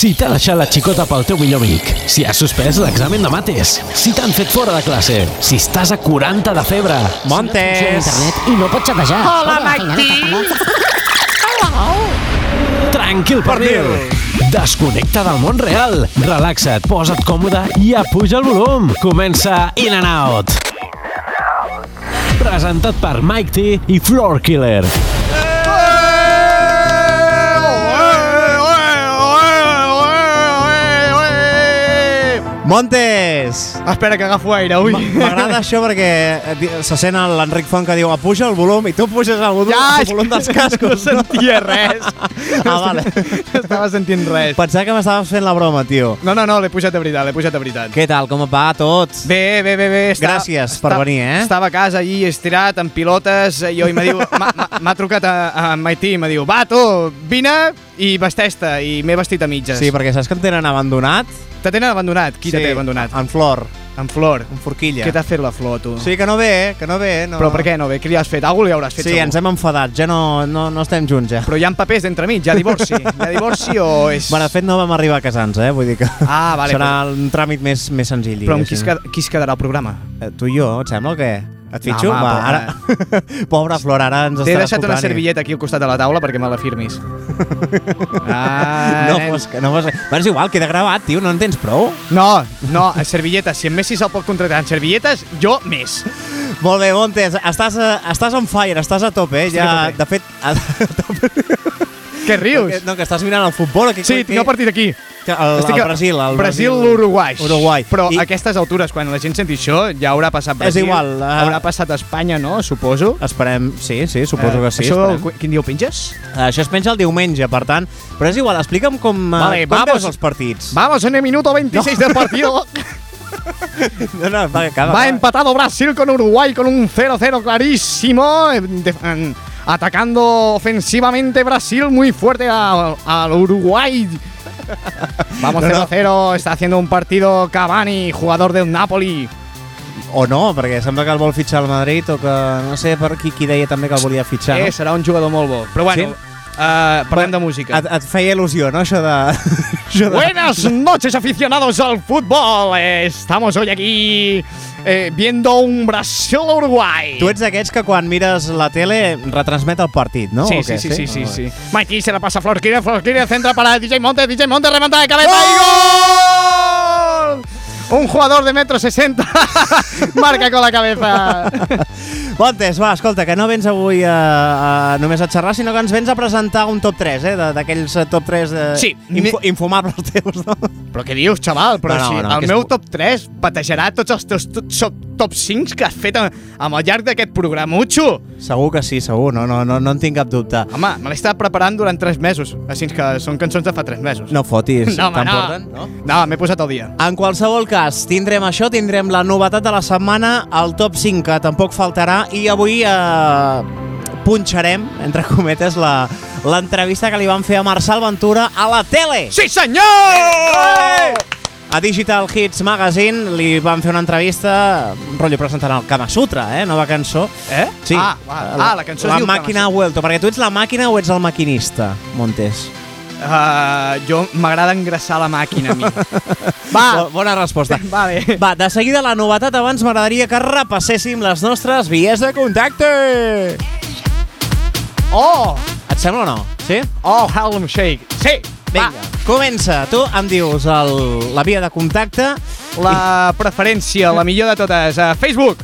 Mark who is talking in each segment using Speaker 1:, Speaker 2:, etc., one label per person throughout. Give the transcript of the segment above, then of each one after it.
Speaker 1: Si t'ha deixat la xicota pel teu millor amic, si has suspès l'examen de mates, si t'han fet fora de classe, si estàs a 40 de febre,
Speaker 2: Montes!
Speaker 3: internet i no pots xatejar.
Speaker 4: Hola, Mikey!
Speaker 1: tranquil, pernil! Desconnecta del món real, relaxa't, posa't còmode i apuja el volum. Comença In and Out. Presentat per Mike T i Floor Killer.
Speaker 2: Montes!
Speaker 4: Espera que agafo aire, ui.
Speaker 2: M'agrada això perquè eh, se sent l'Enric Font que diu apuja el volum i tu puges el volum,
Speaker 4: Ja,
Speaker 2: el volum dels
Speaker 4: no
Speaker 2: cascos.
Speaker 4: sentia res.
Speaker 2: Ah, vale.
Speaker 4: No estava sentint res.
Speaker 2: Pensava que m'estaves fent la broma, tio.
Speaker 4: No, no, no, l'he pujat de veritat, l'he pujat de veritat.
Speaker 2: Què tal, com va tot?
Speaker 4: Bé, bé, bé, bé. Està,
Speaker 2: Gràcies per venir, eh?
Speaker 4: Estava a casa allí estirat, amb pilotes, i jo i me diu, m'ha- m'ha m'ha trucat a, a Maití i me diu, va, tu, vine i vesteix-te, i m'he vestit a mitges.
Speaker 2: Sí, perquè saps que em tenen abandonat?
Speaker 4: Te tenen abandonat? Qui te té abandonat?
Speaker 2: En Flor,
Speaker 4: En Flor.
Speaker 2: en Forquilla.
Speaker 4: Què t'ha fet la Flor, tu?
Speaker 2: Sí, que no ve, que no ve. No.
Speaker 4: Però per què no bé? Què li has fet? Algú li hauràs fet
Speaker 2: Sí,
Speaker 4: segur.
Speaker 2: ens hem enfadat, ja no, no, no estem junts, ja.
Speaker 4: Però hi ha papers d'entremig, ha divorci. Ha divorci o és...
Speaker 2: Bueno, de fet, no vam arribar a casar-nos, eh? Vull dir que
Speaker 4: Ah, vale.
Speaker 2: serà un tràmit més, més senzill.
Speaker 4: Però amb qui es, qui quedarà el programa?
Speaker 2: Eh, Tu i jo, et sembla o què? Et fitxo?
Speaker 4: home,
Speaker 2: Va,
Speaker 4: però-
Speaker 2: ara... Pobra Flor, ara ens
Speaker 4: T'he deixat una
Speaker 2: escoltant
Speaker 4: servilleta aquí al costat de la taula perquè me la firmis. ah,
Speaker 2: No
Speaker 4: nen.
Speaker 2: fos, que- no fos... Bueno, és igual, queda gravat, tio, no en tens prou?
Speaker 4: No, no, servilletes. Si en Messi se'l pot contractar en servilletes, jo més.
Speaker 2: Molt bé, Montes, estàs, a, estàs on fire, estàs a tope, eh?
Speaker 4: Estic
Speaker 2: Ja,
Speaker 4: a tope.
Speaker 2: de fet... A,
Speaker 4: Què rius?
Speaker 2: no, que estàs mirant el futbol. o què-
Speaker 4: Sí, tinc el partit aquí.
Speaker 2: que El,
Speaker 4: Estic
Speaker 2: el
Speaker 4: a-
Speaker 2: Brasil, el
Speaker 4: Brasil, l'Uruguai.
Speaker 2: Uruguai.
Speaker 4: Però
Speaker 2: I-
Speaker 4: a aquestes altures, quan la gent senti això, ja haurà passat
Speaker 2: És
Speaker 4: Brasil.
Speaker 2: igual, eh.
Speaker 4: Haurà passat Espanya, no? Suposo.
Speaker 2: Esperem, sí, sí, suposo que sí.
Speaker 4: Això,
Speaker 2: esperem.
Speaker 4: qu- quin dia ho penges?
Speaker 2: Això es penja el diumenge, per tant, però és igual, explica'm com, eh,
Speaker 4: Vale,
Speaker 2: com
Speaker 4: vamos.
Speaker 2: veus els partits.
Speaker 4: Vamos en el minuto 26 del partido.
Speaker 2: No, no, va, acaba,
Speaker 4: Va empatado Brasil con Uruguay con un 0-0 clarísimo. de- en- atacando ofensivamente Brasil muy fuerte al Uruguay. Vamos
Speaker 2: No, no.
Speaker 4: 0-0. Está haciendo un partido Cavani, jugador del Napoli.
Speaker 2: O no, perquè sembla que el vol fitxar al Madrid o que no sé per qui, qui deia també que el volia fitxar.
Speaker 4: Eh,
Speaker 2: No?
Speaker 4: serà un jugador molt bo. Però bueno,
Speaker 2: Sí?
Speaker 4: Eh, parlem de música.
Speaker 2: Et, et feia il·lusió, no, això de... això de...
Speaker 4: Buenas noches aficionados al fútbol. Eh, Estamos hoy aquí eh, viendo un Brasil-Uruguay.
Speaker 2: Tu ets d'aquests que quan mires la tele retransmet el partit, no?
Speaker 4: Sí, sí, sí, sí, sí,
Speaker 2: Ah,
Speaker 4: sí. Mikey se la pasa a Flor Killer, Flor Killer centra para DJ Monte, DJ Monte remata de cabeza y gol. Un jugador de metro 60 marca con la cabeza.
Speaker 2: Montes, va, escolta, que no vens avui a, a, només a xerrar, sinó que ens vens a presentar un top 3, eh, de- d'aquells eh, top 3 de,
Speaker 4: Sí.
Speaker 2: info, infumables teus, no?
Speaker 4: Però què dius, xaval? Però
Speaker 2: No, no,
Speaker 4: si
Speaker 2: no,
Speaker 4: el
Speaker 2: és
Speaker 4: meu
Speaker 2: bu-
Speaker 4: top 3 batejarà tots els teus to- so- top 5 que has fet amb el llarg d'aquest programutxo.
Speaker 2: Segur que sí, segur, no, no, no, no en tinc cap dubte.
Speaker 4: Home, me l'he estat preparant durant 3 mesos. Així que són cançons de fa 3 mesos.
Speaker 2: No fotis,
Speaker 4: no, home,
Speaker 2: te'n
Speaker 4: no.
Speaker 2: no?
Speaker 4: No, m'he posat al dia.
Speaker 2: En qualsevol cas, tindrem això, tindrem la novetat de la setmana, el top 5, que tampoc faltarà, i avui eh, punxarem, entre cometes, la- l'entrevista que li van fer a Marçal Ventura a la tele.
Speaker 4: Sí, senyor!
Speaker 2: A Digital Hits Magazine li van fer una entrevista, un rotllo presentant el Kama Sutra, eh? Nova cançó.
Speaker 4: Eh?
Speaker 2: Sí.
Speaker 4: Ah, va, ah, la cançó es
Speaker 2: La
Speaker 4: diu Kama
Speaker 2: màquina ha vuelto, perquè tu ets la màquina o ets el maquinista, Montes?
Speaker 4: Uh, jo m'agrada engraçar la màquina a mi. Va,
Speaker 2: Bona resposta.
Speaker 4: vale.
Speaker 2: Va, de seguida la novetat, abans m'agradaria que repasséssim les nostres vies de contacte.
Speaker 4: Oh,
Speaker 2: Et sembla o no? Sí?
Speaker 4: oh, Harlem Shake. Sí,
Speaker 2: Vinga, comença. Tu em dius el, la via de contacte.
Speaker 4: va. La preferència, la millor de totes, a Facebook,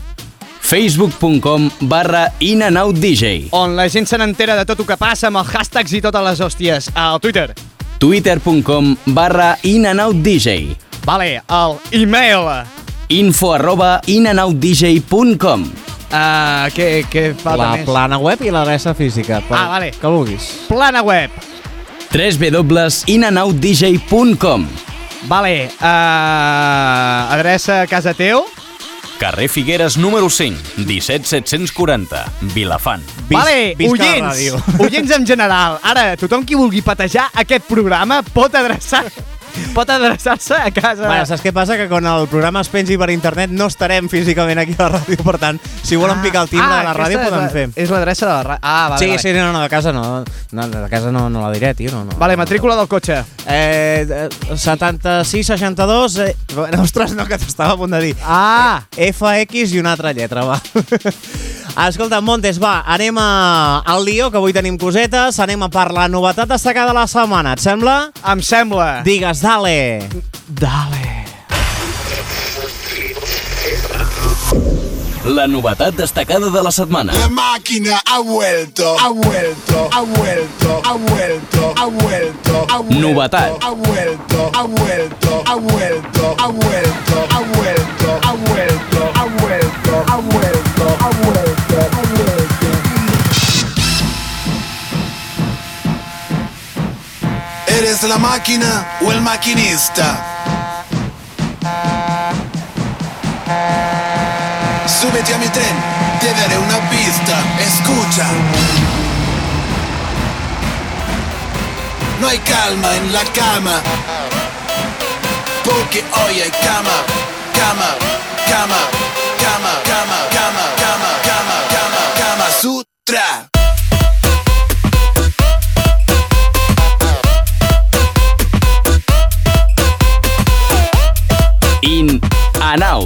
Speaker 5: facebook.com barra inanoutdj
Speaker 4: on la gent se n'entera de tot el que passa amb els hashtags i totes les hòsties. Al Twitter,
Speaker 5: twitter.com barra inanoutdj
Speaker 4: vale, al email,
Speaker 5: info arroba inanoutdj.com
Speaker 4: uh, què, què falta
Speaker 2: La
Speaker 4: més?
Speaker 2: plana web i l'adreça física. pel
Speaker 4: Ah, vale.
Speaker 2: Que vulguis.
Speaker 4: Plana web,
Speaker 5: www.inanoutdj.com
Speaker 4: vale, uh, adreça a casa teu,
Speaker 5: Carrer Figueres número 5, 17740, Vilafant.
Speaker 2: Vis-
Speaker 4: vale, oients, oients en general. Ara, tothom qui vulgui patejar aquest programa pot adreçar pot adreçar-se a casa.
Speaker 2: Bueno, saps què passa? Que quan el programa es pengi per internet no estarem físicament aquí a la ràdio, per tant, si volen picar el timbre
Speaker 4: ah,
Speaker 2: de la ràdio poden
Speaker 4: és
Speaker 2: fer.
Speaker 4: la- És l'adreça de la ràdio. Ah, vale,
Speaker 2: sí,
Speaker 4: vale.
Speaker 2: sí, no, no, de casa no. no de casa no, no la diré, tio. No, no.
Speaker 4: Vale, matrícula del cotxe.
Speaker 2: Eh, eh, 76, 62... Eh, bueno, ostres, no, que t'estava a punt de dir.
Speaker 4: Ah!
Speaker 2: FX i una altra lletra, va. Escolta, Montes, va, anem a, al lío, que avui tenim cosetes, anem a per la novetat destacada de la setmana, et sembla?
Speaker 4: Em sembla.
Speaker 2: Digues, dale.
Speaker 4: Dale.
Speaker 5: La novetat destacada de la setmana.
Speaker 3: La máquina ha vuelto, ha vuelto, ha vuelto, ha vuelto, ha vuelto, ha vuelto,
Speaker 5: Novetat.
Speaker 3: ha vuelto, ha vuelto, ha vuelto, ha vuelto, ha vuelto, ¿Eres la máquina o el maquinista? Súbete a mi tren, te daré una pista. Escucha. No hay calma en la cama. Porque hoy hay cama, cama, cama, cama, now.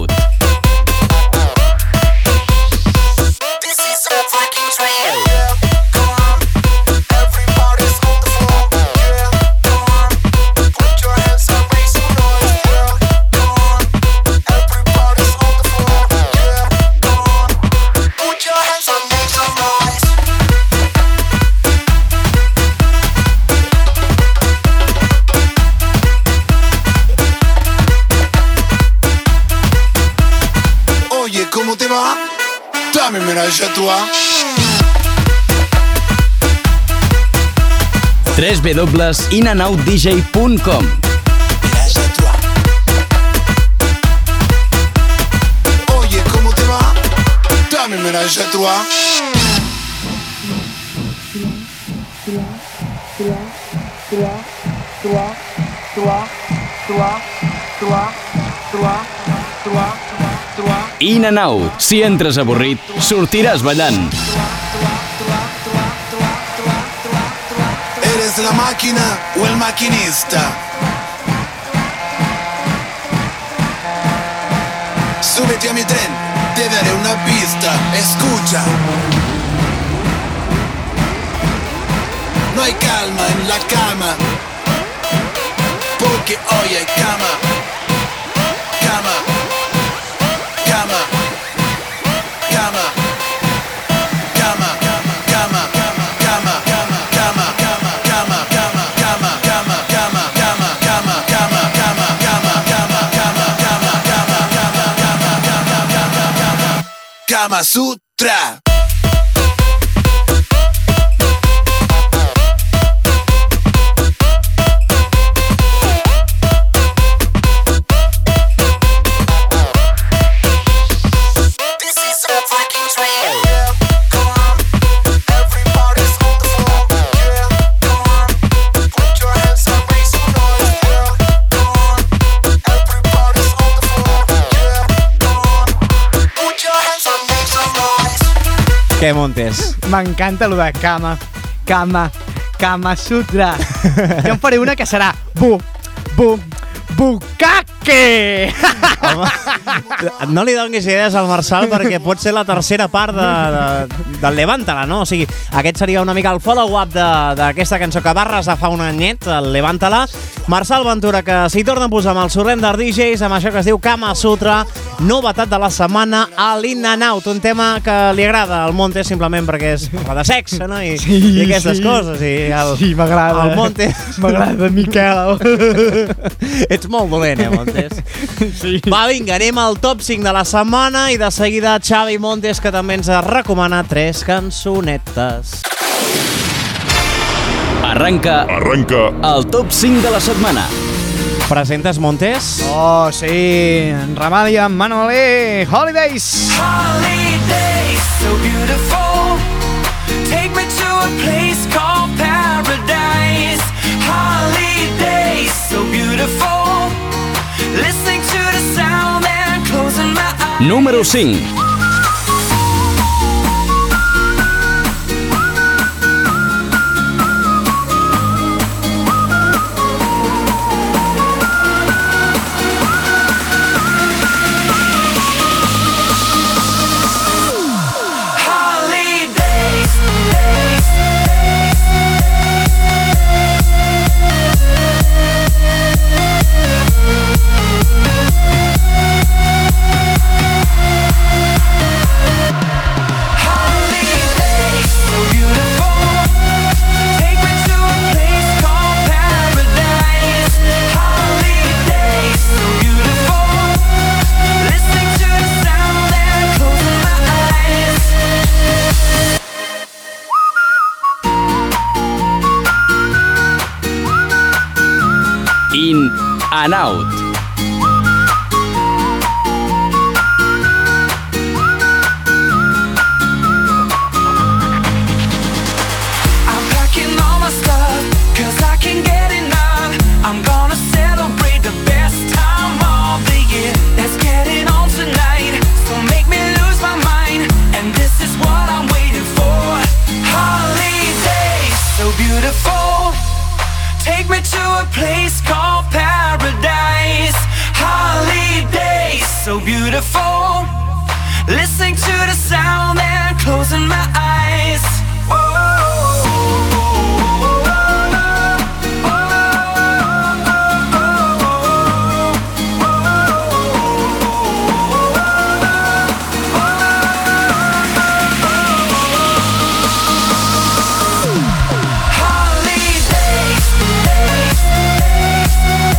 Speaker 3: dépêche-toi. www.inanautdj.com Oye, ¿cómo te va? Dame ménage à toi. toi, toi, toi, toi.
Speaker 5: In and out. Si entres avorrit, sortiràs ballant.
Speaker 3: ¿Eres la máquina o el maquinista? Súbete a mi tren, te daré una pista. Escucha. No hay calma en la cama. Porque hoy hay cama. Cama. Cama. Kama Sutra.
Speaker 2: Què, Montes?
Speaker 4: M'encanta lo de cama, cama, cama sutra. jo en faré una que serà bu, bu, bucaque!
Speaker 2: Home, no li donis idees al Marçal perquè pot ser la tercera part de, de, del Levantala, no? O sigui, aquest seria una mica el follow-up de- d'aquesta cançó que va arrasar fa un anyet, el Levantala. Marçal Ventura, que s'hi torna a posar amb el Surrender DJs, amb això que es diu Kama Sutra, novetat de la setmana a l'In and Out, un tema que li agrada al Monte simplement perquè és parlar de sexe, no? I,
Speaker 4: Sí,
Speaker 2: i aquestes
Speaker 4: sí.
Speaker 2: coses. I el,
Speaker 4: Sí, m'agrada.
Speaker 2: El Monte.
Speaker 4: M'agrada, Miquel.
Speaker 2: Ets molt dolent, eh, Montes?
Speaker 4: Sí.
Speaker 2: Va, vinga, anem al top 5 de la setmana i de seguida Xavi Montes, que també ens recomana tres cançonetes.
Speaker 5: Arranca
Speaker 6: Arranca
Speaker 5: el top 5 de la setmana.
Speaker 2: Presentes, Montes?
Speaker 4: Oh, sí, en Ramadi amb Manolé, Holidays.
Speaker 7: Holidays, so beautiful. Take me to a place called paradise. Holidays, so beautiful.
Speaker 5: Número 5. In and Out.
Speaker 7: Place called paradise. Holidays, so beautiful. Listening to the sound and closing my eyes.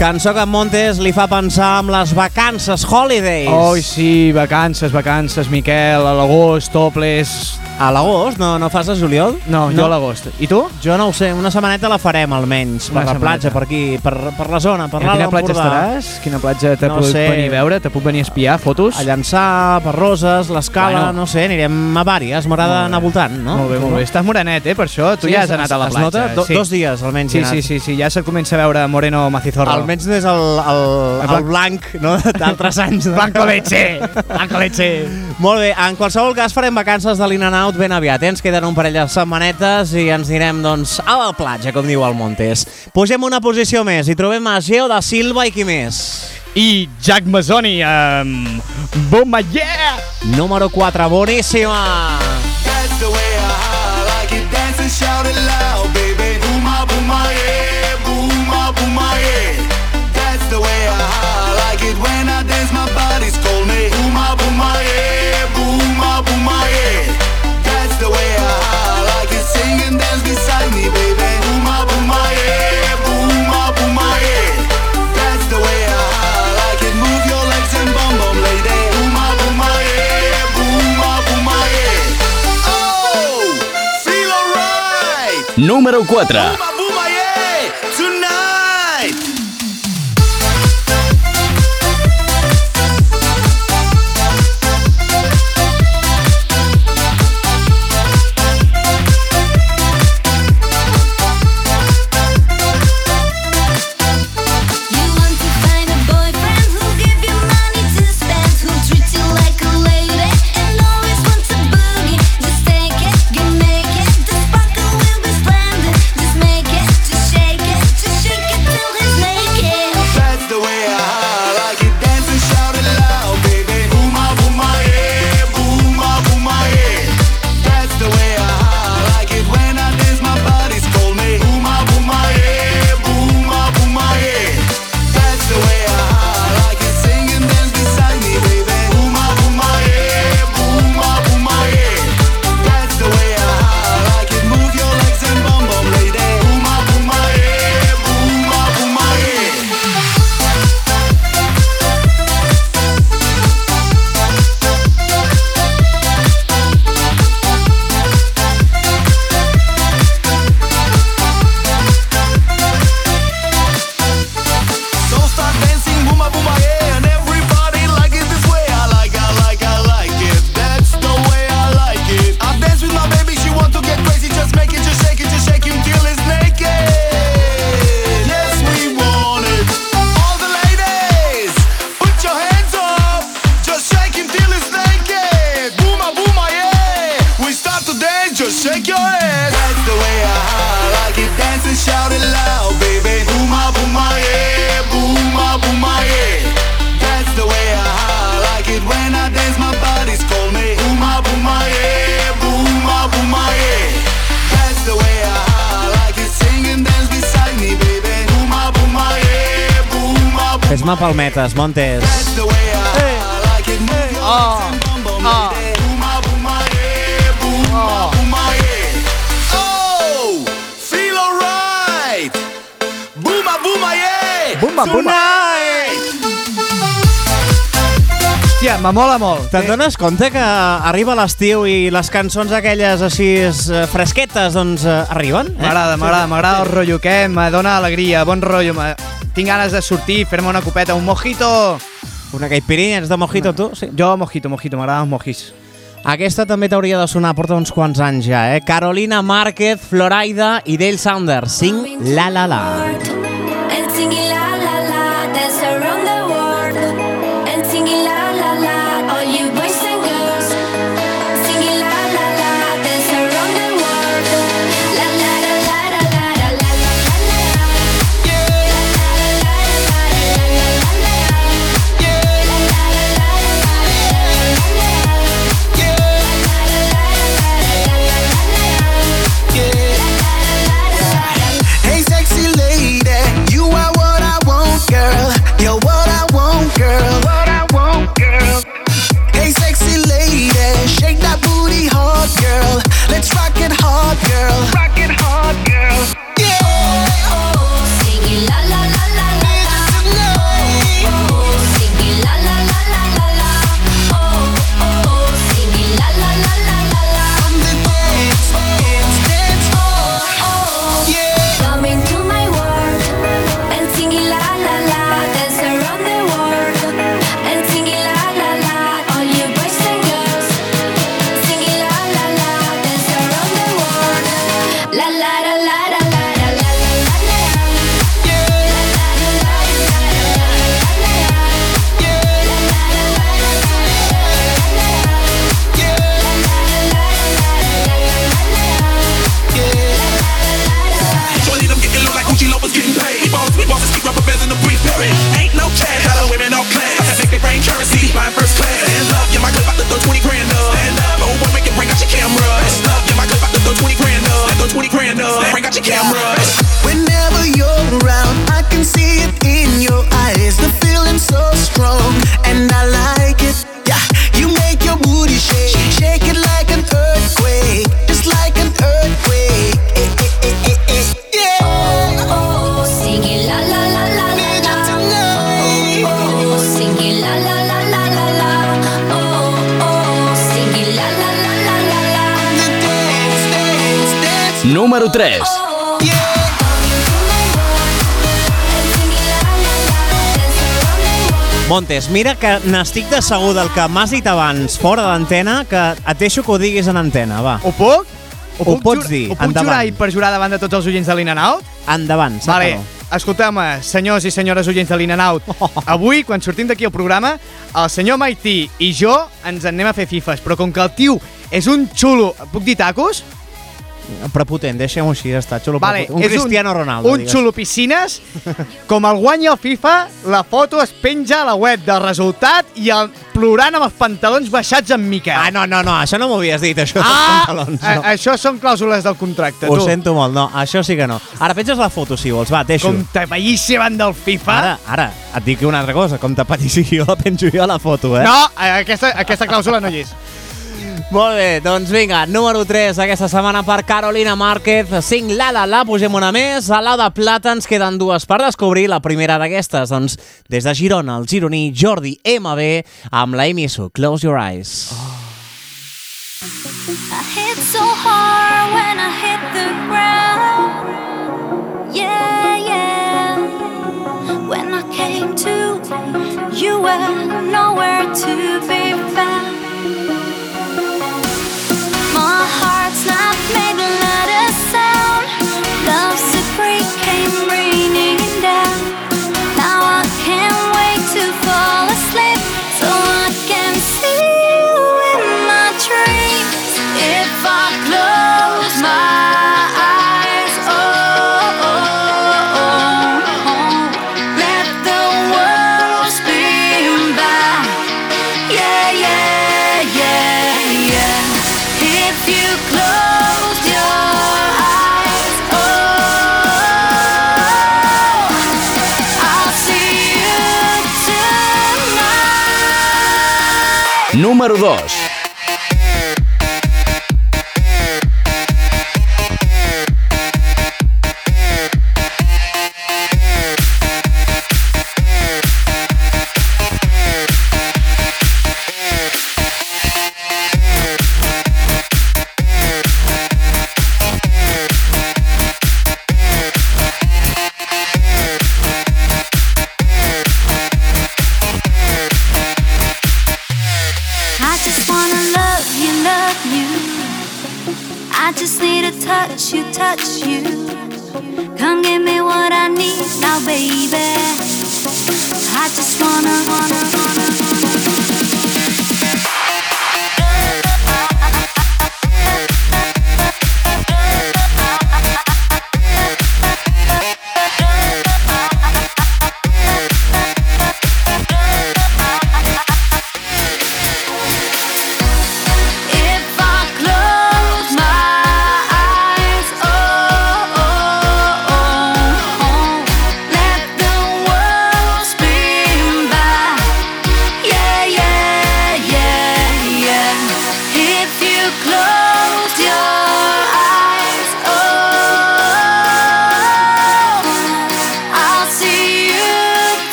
Speaker 2: Cançó que Montes li fa pensar amb les vacances, holidays.
Speaker 4: Oi, sí, vacances, vacances, Miquel, a l'agost, toples...
Speaker 2: A l'agost, no, no fas a juliol?
Speaker 4: No, jo a l'agost. I tu?
Speaker 2: Jo no ho sé, una setmaneta la farem almenys, per
Speaker 4: Una
Speaker 2: la
Speaker 4: setmaneta.
Speaker 2: platja, per aquí, per, per la zona, per l'Alt
Speaker 4: quina platja
Speaker 2: Empordà.
Speaker 4: estaràs? Quina platja te
Speaker 2: No
Speaker 4: puc
Speaker 2: sé.
Speaker 4: venir a veure? Te puc venir a espiar fotos?
Speaker 2: A llançar, per Roses, l'Escala,
Speaker 4: Bueno.
Speaker 2: no sé, anirem a vàries, m'agrada anar voltant, no?
Speaker 4: Molt bé, molt bé. Estàs morenet, eh, per això. Tu
Speaker 2: Sí,
Speaker 4: ja has anat a la
Speaker 2: es
Speaker 4: platja.
Speaker 2: nota? Do- dos dies, almenys,
Speaker 4: Sí, sí, sí, sí, ja se't comença a veure moreno macizorro.
Speaker 2: Almenys no és el, el, el, el blanc no? d'altres anys. No?
Speaker 4: Blanco leche! Blanco leche!
Speaker 2: Molt bé, en qualsevol cas farem vacances de l'In Out ben aviat. Eh? Ens queden un parell de setmanetes i ens anirem doncs, a la platja, com diu el Montes. Pugem una posició més i trobem a Geo da Silva i qui més?
Speaker 4: I Jack Mazzoni amb... Boom, yeah!
Speaker 2: Número 4, boníssima!
Speaker 3: That's
Speaker 5: Número 4.
Speaker 2: Planetes Montes.
Speaker 3: Hey. Hey.
Speaker 4: Oh. oh. Hòstia, me mola molt.
Speaker 2: Te'n dones compte que arriba l'estiu i les cançons aquelles així eh, fresquetes, doncs, eh, arriben? Eh?
Speaker 4: M'agrada, m'agrada, m'agrada el rotllo, que Me dona alegria, bon rotllo. Tinc ganes de sortir, fer-me una copeta, un mojito.
Speaker 2: Una caipirinha, ets de mojito, tu? Sí.
Speaker 4: Jo, mojito, mojito, m'agraden els mojis.
Speaker 2: Aquesta també t'hauria de sonar, porta uns quants anys ja, eh? Carolina Márquez, Floraida i Dale Saunders. Sing La La La.
Speaker 5: And
Speaker 8: 3.
Speaker 5: Oh,
Speaker 3: Yeah.
Speaker 2: Montes, mira que n'estic de segur del que m'has dit abans, fora d'antena, que et deixo que ho diguis en antena, va.
Speaker 4: Ho puc? Ho,
Speaker 2: Ho
Speaker 4: puc
Speaker 2: pots dir,
Speaker 4: Ho puc
Speaker 2: endavant.
Speaker 4: jurar i perjurar davant de tots els oients de l'In-N-Out?
Speaker 2: Endavant,
Speaker 4: Vale,
Speaker 2: saca-lo.
Speaker 4: escolteu-me, senyors i senyores oients de l'In-N-Out. Avui, quan sortim d'aquí al programa, el senyor Maití i jo ens en anem a fer fifes, però com que el tio és un xulo... Puc dir tacos?
Speaker 2: Prepotent, deixem-ho així, ja està, xulo
Speaker 4: Vale,
Speaker 2: prepotent. Un
Speaker 4: és
Speaker 2: Cristiano Ronaldo,
Speaker 4: Un
Speaker 2: digues.
Speaker 4: xulo piscines. Com el guanya el FIFA, la foto es penja a la web del resultat i el plorant amb els pantalons baixats en Miquel.
Speaker 2: Ah, no, no, no, això no m'ho havies dit, això
Speaker 4: Ah,
Speaker 2: pantalons.
Speaker 4: a-
Speaker 2: No.
Speaker 4: això són clàusules del contracte,
Speaker 2: Ho
Speaker 4: tu.
Speaker 2: sento molt, no, això sí que no. Ara penges la foto, si vols, va, deixo.
Speaker 4: Com te veïssi davant del FIFA.
Speaker 2: Ara, ara, et dic una altra cosa, com te patissi jo, la penjo jo a la foto, eh?
Speaker 4: No, eh, aquesta, aquesta clàusula no hi és.
Speaker 2: Molt bé, doncs vinga, número 3 aquesta setmana per Carolina Márquez. 5 la la la, pugem una més. A la de plata ens queden dues per descobrir. La primera d'aquestes, doncs, des de Girona, el gironí Jordi MB amb la Amy Su. Close your eyes.
Speaker 5: I hit so hard when I hit the ground. Yeah, yeah. When I came to, you were nowhere to be número 2.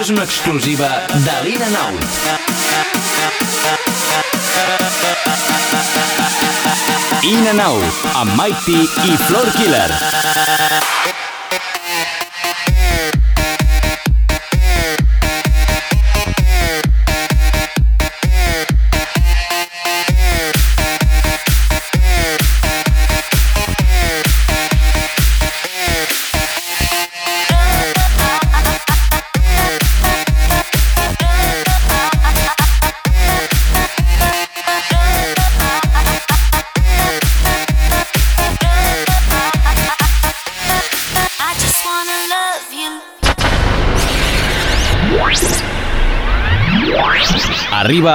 Speaker 5: És una exclusiva de l'Ina Nau. Ina Nau, amb Mighty i Floor Killer.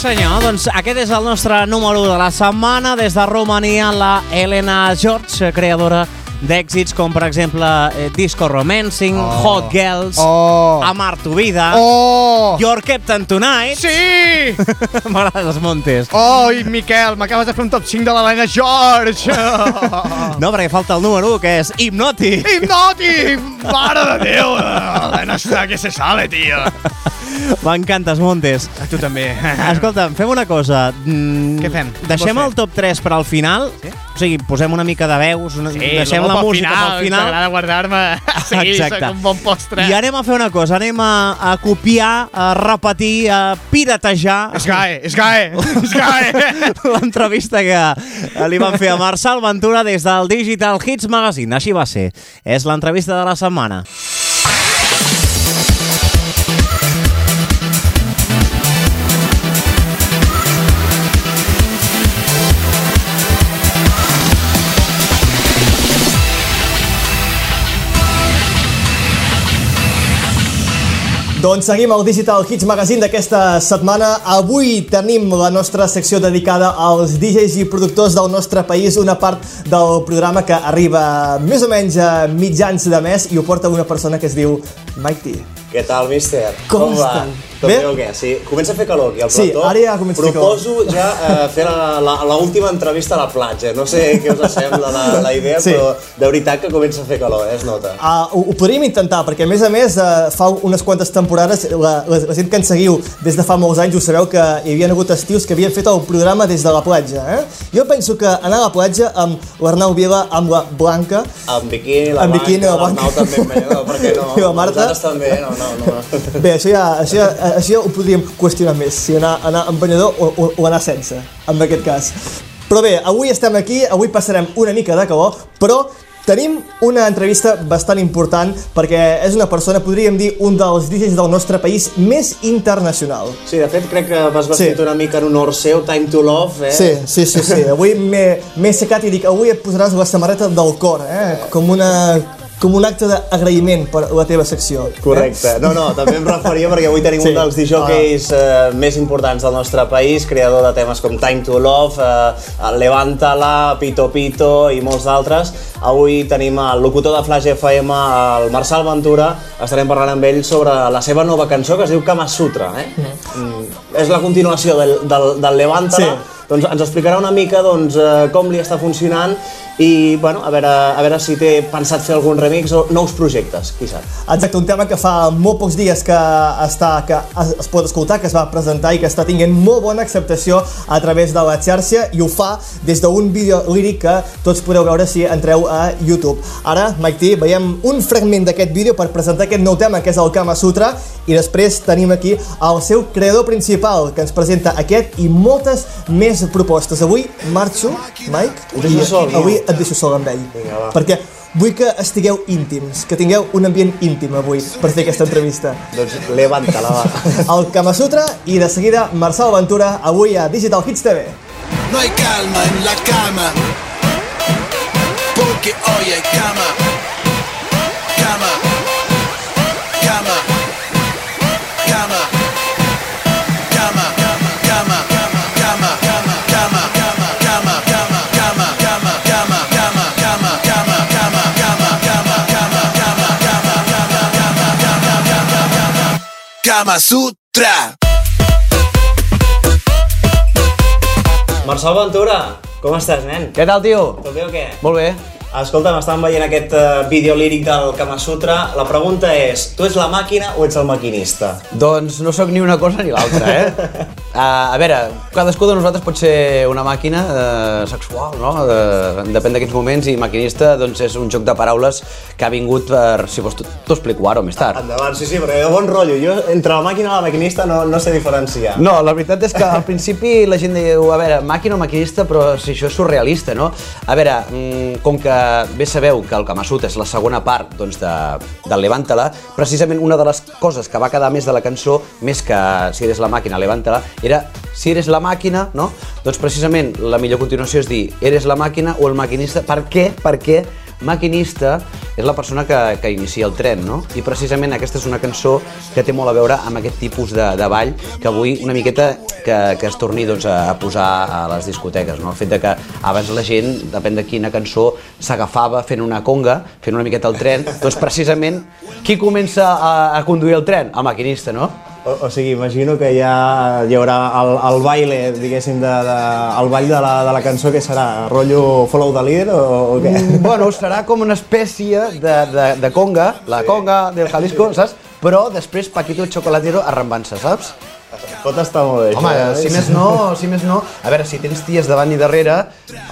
Speaker 2: senyor, doncs aquest és el nostre número de la setmana. Des de Romania, la Elena George, creadora de d'èxits com, per exemple, eh, Disco Romancing,
Speaker 4: Oh.
Speaker 2: Hot Girls,
Speaker 4: Oh!
Speaker 2: Amar tu vida,
Speaker 4: Oh!
Speaker 2: Your Captain Tonight...
Speaker 4: Sí!
Speaker 2: M'agraden els Montes.
Speaker 4: Oh, i Miquel, m'acabes de fer un top 5 de l'Helena George!
Speaker 2: No, perquè falta el número 1, que és Hypnotic.
Speaker 4: Hipnòtic! Mare de Déu! Helena està que se sabe, tio!
Speaker 2: M'encantes, Montes.
Speaker 4: A tu també.
Speaker 2: Escolta'm, fem una cosa. Mm,
Speaker 4: Què fem?
Speaker 2: Deixem el top 3 per al final.
Speaker 4: Sí?
Speaker 2: O sigui, posem una mica de veus, una, deixem la música pel final.
Speaker 4: M'agrada guardar-me. Soc un bon postre.
Speaker 2: I anem a fer una cosa, anem a, a copiar, a repetir, a piratejar
Speaker 4: Esgae, esgae, esgae!
Speaker 2: l'entrevista que li van fer a Marçal Ventura des del Digital Hits Magazine. Així va ser. És l'entrevista de la setmana.
Speaker 9: Doncs seguim el Digital Hits Magazine d'aquesta setmana. Avui tenim la nostra secció dedicada als DJs i productors del nostre país, una part del programa que arriba més o menys a mitjans de mes i ho porta una persona que es diu Mike T.
Speaker 10: Què tal, míster?
Speaker 9: Com
Speaker 10: va?
Speaker 9: estan?
Speaker 10: Tot
Speaker 9: Bé?
Speaker 10: o què? Sí, comença a fer calor aquí al
Speaker 9: Sí,
Speaker 10: plató.
Speaker 9: ara ja comença a fer calor.
Speaker 10: Proposo ja eh, fer l'última entrevista a la platja. No sé què us sembla la, la idea,
Speaker 9: Sí.
Speaker 10: però de veritat que comença a fer calor, eh? Es nota.
Speaker 9: Uh, ho, ho podríem intentar, perquè a més a més uh, fa unes quantes temporades, la, la, la gent que ens seguiu des de fa molts anys ho sabeu que hi havia hagut estius que havien fet el programa des de la platja. Eh? Jo penso que anar a la platja amb l'Arnau Vila, amb la Blanca,
Speaker 10: Amb biquini, la
Speaker 9: Amb biquini, la
Speaker 10: Blanca, l'Arnau també, no, per què no?
Speaker 9: I la Marta.
Speaker 10: Nosaltres també, no, no, no.
Speaker 9: Bé, això ja, això, ja, això ja ho podríem qüestionar més, si anar, anar amb banyador o, o, o anar sense, en aquest cas. Però bé, avui estem aquí, avui passarem una mica de calor, però tenim una entrevista bastant important perquè és una persona, podríem dir, un dels DJs del nostre país més internacional.
Speaker 10: Sí, de fet, crec que vas vestit
Speaker 9: Sí.
Speaker 10: una mica en honor seu, Time to Love, eh?
Speaker 9: Sí, sí, sí, sí. Avui m'he secat i dic, avui et posaràs la samarreta del cor, eh? Com una com un acte d'agraïment per la teva secció.
Speaker 10: Correcte. No, no, també em referia perquè avui tenim
Speaker 9: Sí.
Speaker 10: un dels DJs eh, més importants del nostre país, creador de temes com Time to Love, eh, Levantala, Pito Pito i molts d'altres. Avui tenim el locutor de Flash FM, el Marçal Ventura. Estarem parlant amb ell sobre la seva nova cançó que es diu Kama Sutra. Eh? Mm. És la continuació del, del, del Levantala.
Speaker 9: Sí.
Speaker 10: Doncs ens explicarà una mica doncs, eh, com li està funcionant i bueno, a, veure, a veure si té pensat fer algun remix o nous projectes, qui sap.
Speaker 9: Exacte, un tema que fa molt pocs dies que, està, que es, es pot escoltar, que es va presentar i que està tinguent molt bona acceptació a través de la xarxa i ho fa des d'un vídeo líric que tots podeu veure si entreu a YouTube. Ara, Mike T, veiem un fragment d'aquest vídeo per presentar aquest nou tema que és el Kama Sutra i després tenim aquí el seu creador principal que ens presenta aquest i moltes més propostes. Avui marxo, Mike, i avui et deixo sol amb ell.
Speaker 10: Vinga, va.
Speaker 9: Perquè vull que estigueu íntims, que tingueu un ambient íntim avui per fer aquesta entrevista.
Speaker 10: Doncs levanta-la, va.
Speaker 9: El Kama Sutra i de seguida Marçal Ventura avui a Digital Hits TV.
Speaker 3: No hay calma en la cama, porque hoy hay cama, cama, Kama Sutra.
Speaker 10: Marçal Ventura, com estàs, nen?
Speaker 11: Què tal, tio?
Speaker 10: Tot bé o què?
Speaker 11: Molt bé.
Speaker 10: Escolta'm, estàvem veient aquest uh, vídeo líric del Kama Sutra. La pregunta és, tu ets la màquina o ets el maquinista?
Speaker 11: Doncs no sóc ni una cosa ni l'altra, eh? Uh, a veure, cadascú de nosaltres pot ser una màquina uh, sexual, no? Uh, depèn de quins moments, i maquinista doncs, és un joc de paraules que ha vingut per... Si vols, t'ho explico ara o més tard.
Speaker 10: Endavant, sí, sí, perquè de bon rotllo. Jo entre la màquina i la maquinista no, no sé diferenciar.
Speaker 11: No, la veritat és que al principi la gent diu, a veure, màquina o maquinista, però si això és surrealista, no? A veure, mm, com que bé sabeu que el Kama és la segona part doncs, de, del Levantala, precisament una de les coses que va quedar més de la cançó, més que si eres la màquina, Levantala, era si eres la màquina, no? Doncs precisament la millor continuació és dir, eres la màquina o el maquinista. Per què? Perquè maquinista és la persona que, que inicia el tren, no? I precisament aquesta és una cançó que té molt a veure amb aquest tipus de, de ball que avui una miqueta que, que es torni doncs, a, a posar a les discoteques, no? El fet de que abans la gent, depèn de quina cançó, s'agafava fent una conga, fent una miqueta el tren, doncs precisament qui comença a, a conduir el tren? El maquinista, no?
Speaker 10: O, o sigui, imagino que ja hi haurà el, el baile, diguéssim, de, de, el ball de la, de la cançó, que serà? Rotllo Follow the Leader o, o què?
Speaker 11: Mm, Bueno, serà com una espècie de, de, de conga, la conga del Jalisco, saps? Però després Paquito el Chocolatero arrambant-se, saps?
Speaker 10: Pot estar molt bé.
Speaker 11: Home,
Speaker 10: això, eh?
Speaker 11: si més no, si més no, a veure, si tens ties davant i darrere,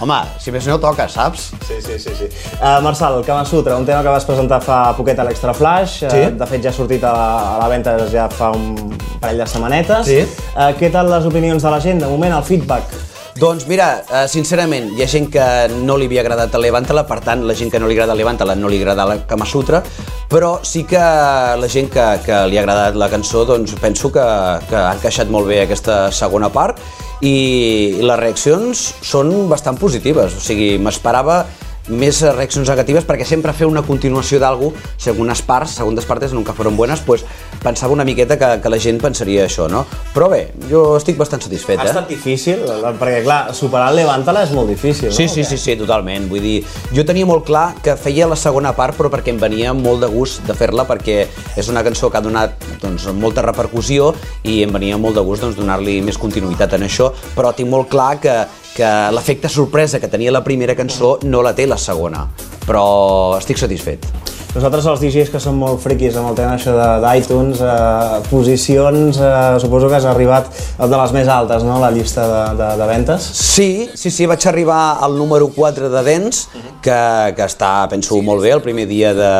Speaker 11: home, si més no toca, saps?
Speaker 10: Sí, sí, sí. sí. Uh, Marçal, Kama Sutra, un tema que vas presentar fa poquet a l'Extra Flash.
Speaker 11: Sí.
Speaker 10: Uh, de fet, ja ha sortit a la, a la venda ja fa un parell de setmanetes.
Speaker 11: Sí.
Speaker 10: Uh, què tal les opinions de la gent? De moment, el feedback.
Speaker 11: Doncs mira, eh, sincerament, hi ha gent que no li havia agradat el Levantala, per tant, la gent que no li agrada el Levantala no li agrada la Kama Sutra, però sí que la gent que, que li ha agradat la cançó, doncs penso que, que ha encaixat molt bé aquesta segona part i les reaccions són bastant positives, o sigui, m'esperava més reaccions negatives perquè sempre fer una continuació d'algú, segones parts, segundes partes nunca fueron buenas, pues pensava una miqueta que, que la gent pensaria això, no? Però bé, jo estic bastant satisfet,
Speaker 10: Ha
Speaker 11: eh?
Speaker 10: estat difícil? Perquè, clar, superar el Levantala és molt difícil,
Speaker 11: Sí,
Speaker 10: no?
Speaker 11: sí, sí, sí, totalment. Vull dir, jo tenia molt clar que feia la segona part, però perquè em venia molt de gust de fer-la, perquè és una cançó que ha donat doncs, molta repercussió i em venia molt de gust doncs, donar-li més continuïtat en això, però tinc molt clar que, que l'efecte sorpresa que tenia la primera cançó no la té la segona, però estic satisfet.
Speaker 10: Nosaltres, els DJs que som molt friquis amb el tema això de- d'iTunes, eh, posicions, eh, suposo que has arribat de les més altes, no?, la llista de, de, de ventes.
Speaker 11: Sí, sí, sí, vaig arribar al número 4 de Dents, que, que està, penso, molt bé, el primer dia de,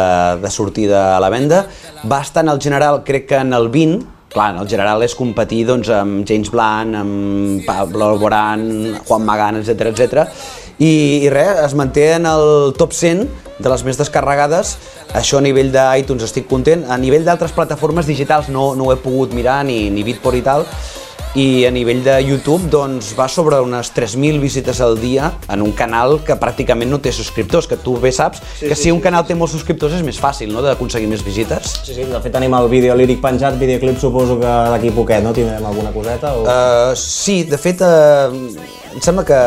Speaker 11: de sortida a la venda. Va estar en el general, crec que en el 20, clar, el general és competir doncs, amb James Blunt, amb Pablo Alborán, Juan Magán, etc etc. I, I res, es manté en el top 100 de les més descarregades. Això a nivell d'iTunes estic content. A nivell d'altres plataformes digitals no, no ho he pogut mirar, ni, ni Beatport i tal, i a nivell de YouTube doncs, va sobre unes 3.000 visites al dia en un canal que pràcticament no té subscriptors, que tu bé saps
Speaker 10: Sí,
Speaker 11: que
Speaker 10: sí,
Speaker 11: si un
Speaker 10: sí.
Speaker 11: canal té molts subscriptors és més fàcil no, d'aconseguir més visites.
Speaker 10: Sí, sí, de fet tenim el vídeo líric penjat, videoclip suposo que d'aquí poquet, no? Tindrem alguna coseta? O...
Speaker 11: Uh, sí, de fet, uh, em sembla que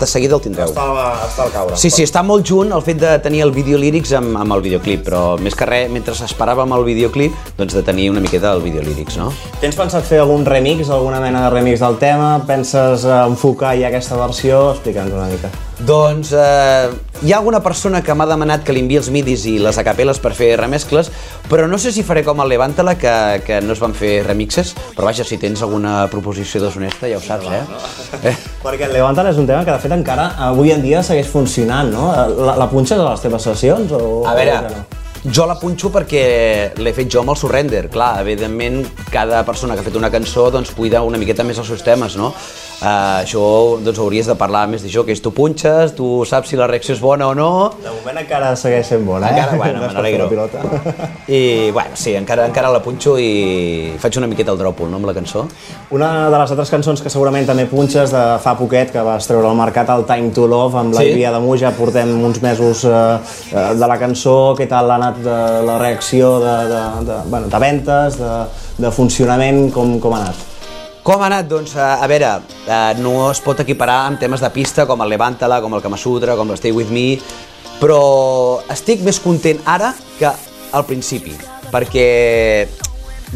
Speaker 11: de seguida el tindreu.
Speaker 10: Està, al- està al caure.
Speaker 11: Sí, sí, està molt junt el fet de tenir el vídeo lírics amb, amb el videoclip, però més que res, mentre esperàvem el videoclip, doncs de tenir una miqueta el vídeo lírics, no?
Speaker 10: Tens pensat fer algun remix, alguna mena de remix del tema? Penses enfocar ja aquesta versió? Explica'ns una mica.
Speaker 11: Doncs eh, hi ha alguna persona que m'ha demanat que li enviï els midis i les acapelles per fer remescles, però no sé si faré com el Levantala, que, que no es van fer remixes, però vaja, si tens alguna proposició deshonesta ja ho saps, eh? eh?
Speaker 10: Perquè el Levantal és un tema que de fet encara avui en dia segueix funcionant, no? La, la punxes a les teves sessions? O,
Speaker 11: A veure,
Speaker 10: no?
Speaker 11: jo la punxo perquè l'he fet jo amb el Surrender. Clar, evidentment, cada persona que ha fet una cançó doncs, cuida una miqueta més els seus temes, no? Uh, això doncs, hauries de parlar més d'això, que és tu punxes, tu saps si la reacció és bona o no,
Speaker 10: De moment encara segueix sent bona, eh?
Speaker 11: Encara, bueno, me n'alegro.
Speaker 10: la pilota.
Speaker 11: I, bueno, sí, encara, encara la punxo i faig una miqueta el dròpol, no, amb la cançó.
Speaker 10: Una de les altres cançons que segurament també punxes de fa poquet, que vas treure al mercat, el Time to Love, amb la
Speaker 11: Sí.
Speaker 10: Ivia de Mu, ja portem uns mesos eh, eh, de la cançó, què tal ha anat de, la reacció de, de, de, bueno, de ventes, de, de funcionament, com, com ha anat?
Speaker 11: Com ha anat? Doncs, a, a veure, eh, no es pot equiparar amb temes de pista com el Levantala, com el Kama Sutra, com el Stay With Me, però estic més content ara que al principi, perquè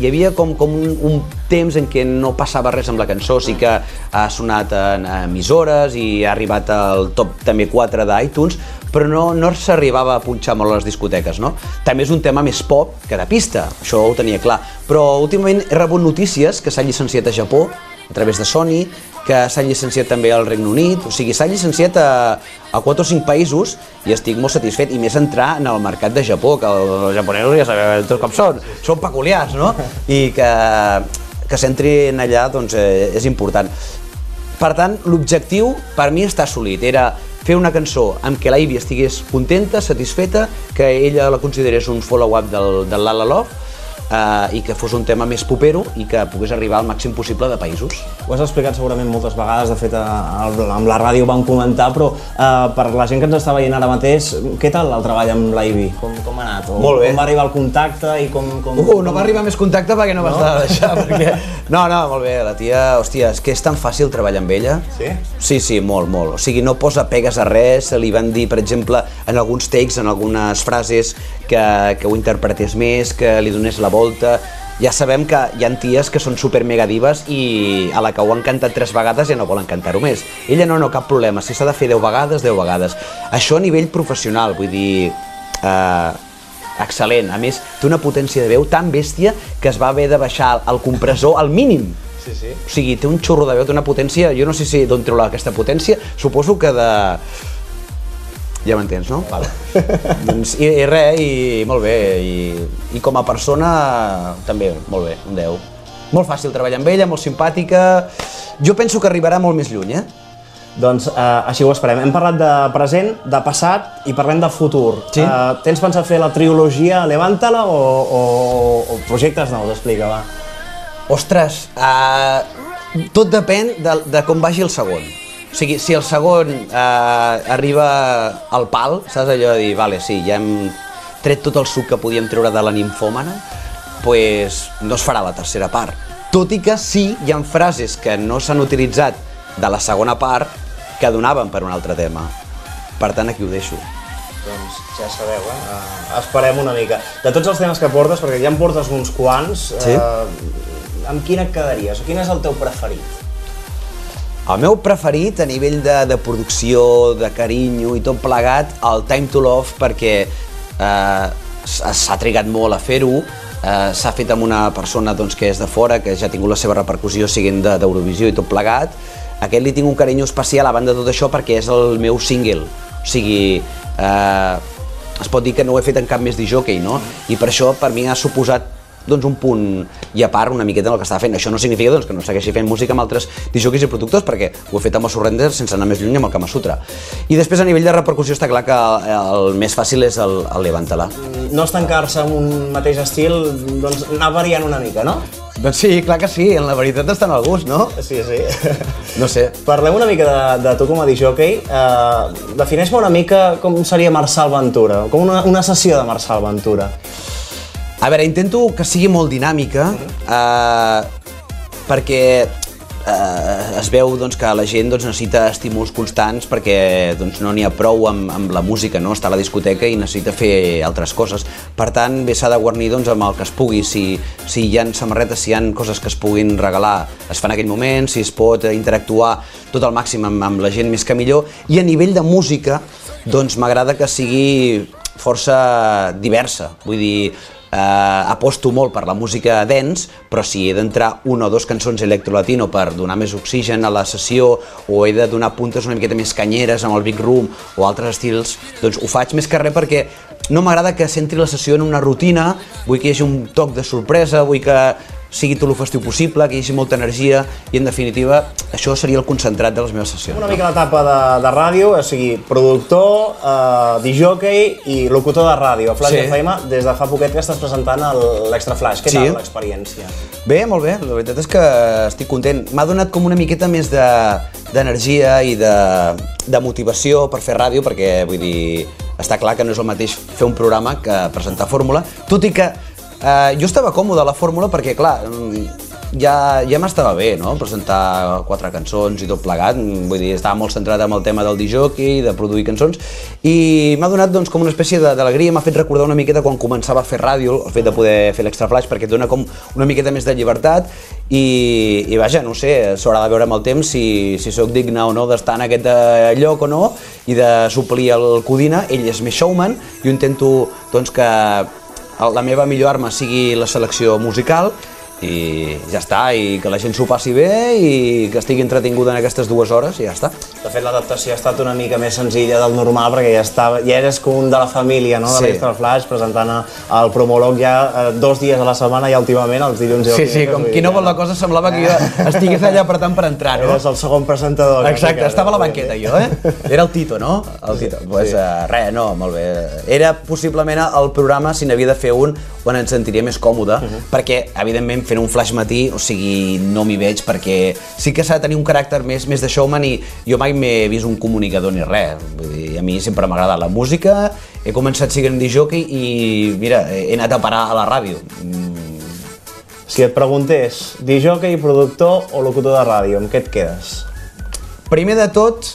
Speaker 11: hi havia com, com un, un temps en què no passava res amb la cançó, sí que ha sonat en emissores i ha arribat al top també 4 d'iTunes, però no, no s'arribava a punxar molt a les discoteques, no? També és un tema més pop que de pista, això ho tenia clar, però últimament he rebut notícies que s'ha llicenciat a Japó, a través de Sony, que s'ha llicenciat també al Regne Unit, o sigui, s'ha llicenciat a, a 4 o 5 països i estic molt satisfet, i més entrar en el mercat de Japó, que els japonesos ja sabeu tots com són, són peculiars, no? I que, que s'entrin allà doncs, eh, és important. Per tant, l'objectiu per mi està assolit, era fer una cançó amb què la Ivy estigués contenta, satisfeta, que ella la considerés un follow-up del, del Lala Love, eh, i que fos un tema més popero i que pogués arribar al màxim possible de països.
Speaker 10: Ho has explicat segurament moltes vegades, de fet a- a- amb la ràdio ho vam comentar, però eh, per la gent que ens està veient ara mateix, què tal el treball amb l'Ivy? Com, com ha anat? O,
Speaker 11: Molt bé.
Speaker 10: Com va arribar el contacte i com... com
Speaker 11: Uh, no va arribar més contacte perquè no,
Speaker 10: No?
Speaker 11: vas estar de deixar. Perquè... No, no, molt bé, la tia, hòstia, és que és tan fàcil treballar amb ella.
Speaker 10: Sí?
Speaker 11: Sí, sí, molt, molt. O sigui, no posa pegues a res, li van dir, per exemple, en alguns takes, en algunes frases, que, que ho interpretés més, que li donés la volta. Ja sabem que hi ha ties que són super mega dives i a la que ho han cantat tres vegades ja no volen cantar-ho més. Ella no, no, cap problema. Si s'ha de fer deu vegades, deu vegades. Això a nivell professional, vull dir... Eh, excel·lent. A més, té una potència de veu tan bèstia que es va haver de baixar el compressor al mínim.
Speaker 10: Sí, sí.
Speaker 11: O sigui, té un xurro de veu, té una potència... Jo no sé si d'on treu aquesta potència, suposo que de... Ja m'entens, no? Vale. doncs, i, I res, i molt bé. I, I com a persona, també, molt bé, un 10. Molt fàcil treballar amb ella, molt simpàtica. Jo penso que arribarà molt més lluny, eh?
Speaker 10: Doncs eh, així ho esperem. Hem parlat de present, de passat i parlem de futur.
Speaker 11: Sí.
Speaker 10: Eh, tens pensat fer la trilogia Levanta-la o, o, o projectes nous? Explica, va.
Speaker 11: Ostres, uh, tot depèn de, de com vagi el segon. O sigui, si el segon uh, arriba al pal, saps allò de dir, vale, sí, ja hem tret tot el suc que podíem treure de la ninfòmana, pues no es farà la tercera part. Tot i que sí, hi ha frases que no s'han utilitzat de la segona part que donaven per un altre tema. Per tant, aquí ho deixo.
Speaker 10: Doncs ja sabeu, eh? Uh, esperem una mica. De tots els temes que portes, perquè ja en portes uns quants,
Speaker 11: Sí.
Speaker 10: eh, amb quin et quedaries? O quin és el teu preferit?
Speaker 11: El meu preferit a nivell de, de producció, de carinyo i tot plegat, el Time to Love, perquè eh, s'ha trigat molt a fer-ho, eh, s'ha fet amb una persona doncs, que és de fora, que ja ha tingut la seva repercussió siguent de- d'Eurovisió i tot plegat. Aquest li tinc un carinyo especial a banda de tot això perquè és el meu single. O sigui, eh, es pot dir que no ho he fet en cap més disjockey, no? I per això per mi ha suposat doncs, un punt i a part una miqueta del que estava fent. Això no significa doncs, que no segueixi fent música amb altres disjockeys i productors, perquè ho he fet amb el Surrender sense anar més lluny amb el Kama Sutra. I després a nivell de repercussió està clar que el, el més fàcil és el, el Levanta-la.
Speaker 10: No estancar-se en un mateix estil, doncs anar variant una mica, no?
Speaker 11: Doncs sí, clar que sí, en la veritat està en el gust, no?
Speaker 10: Sí, sí.
Speaker 11: No sé.
Speaker 10: Parlem una mica de, de tu com a disjockey. Uh, Defineix-me una mica com seria Marçal Ventura, com una, una sessió de Marçal Ventura.
Speaker 11: A veure, intento que sigui molt dinàmica, eh, perquè eh, es veu doncs, que la gent doncs, necessita estímuls constants perquè doncs, no n'hi ha prou amb, amb la música, no? està a la discoteca i necessita fer altres coses. Per tant, bé s'ha de guarnir doncs, amb el que es pugui. Si, si hi ha samarretes, si hi ha coses que es puguin regalar, es fa en aquell moment, si es pot interactuar tot al màxim amb, amb la gent més que millor. I a nivell de música, doncs m'agrada que sigui força diversa. Vull dir, eh, aposto molt per la música dance, però si he d'entrar una o dues cançons electro-latino per donar més oxigen a la sessió o he de donar puntes una miqueta més canyeres amb el Big Room o altres estils, doncs ho faig més que res perquè no m'agrada que centri la sessió en una rutina, vull que hi hagi un toc de sorpresa, vull que sigui tot el festiu possible, que hi hagi molta energia i en definitiva això seria el concentrat de les meves sessions.
Speaker 10: Una mica l'etapa de, de ràdio, o sigui, productor, eh, disjockey i locutor de ràdio. A Flash
Speaker 11: Sí.
Speaker 10: FM, des de fa poquet que estàs presentant l'Extra Flash. Què
Speaker 11: Sí.
Speaker 10: tal l'experiència?
Speaker 11: Bé, molt bé, la veritat és que estic content. M'ha donat com una miqueta més de- d'energia i de, de motivació per fer ràdio, perquè vull dir, està clar que no és el mateix fer un programa que presentar fórmula, tot i que eh, jo estava còmode a la fórmula perquè, clar, ja, ja m'estava bé, no?, presentar quatre cançons i tot plegat, vull dir, estava molt centrat en el tema del disjockey, de produir cançons, i m'ha donat doncs, com una espècie d'alegria, m'ha fet recordar una miqueta quan començava a fer ràdio, el fet de poder fer l'extra flash, perquè et dona com una miqueta més de llibertat, i, i vaja, no sé, s'haurà de veure amb el temps si, si sóc digne o no d'estar en aquest eh, lloc o no, i de suplir el Codina, ell és més showman, jo intento doncs, que la meva millor arma sigui la selecció musical, i ja està, i que la gent s'ho passi bé i que estigui entretinguda en aquestes dues hores i ja està.
Speaker 10: De fet, l'adaptació ha estat una mica més senzilla del normal perquè ja, estava, ja eres com un de la família no? de
Speaker 11: Sí.
Speaker 10: l'Extra Flash presentant el promolog ja eh, dos dies a la setmana i últimament els dilluns i els
Speaker 11: Sí, sí, com qui no vol la cosa semblava que jo estigués allà apretant per entrar, no?
Speaker 10: Eres el segon presentador.
Speaker 11: Exacte, estava a la banqueta jo, eh? Era el Tito, no? El Tito. Doncs pues,
Speaker 10: sí.
Speaker 11: uh, res, no, molt bé. Era possiblement el programa, si n'havia de fer un, on ens sentiria més còmode, perquè, evidentment, fent un flash matí, o sigui, no m'hi veig, perquè sí que s'ha de tenir un caràcter més, més de showman i jo mai m'he vist un comunicador ni res. Vull dir, a mi sempre m'ha agradat la música, he començat sent disjockey i, mira, he anat a parar a la ràdio. Mm,
Speaker 10: Si et preguntés, disjockey, productor o locutor de ràdio, amb què et quedes?
Speaker 11: Primer de tot,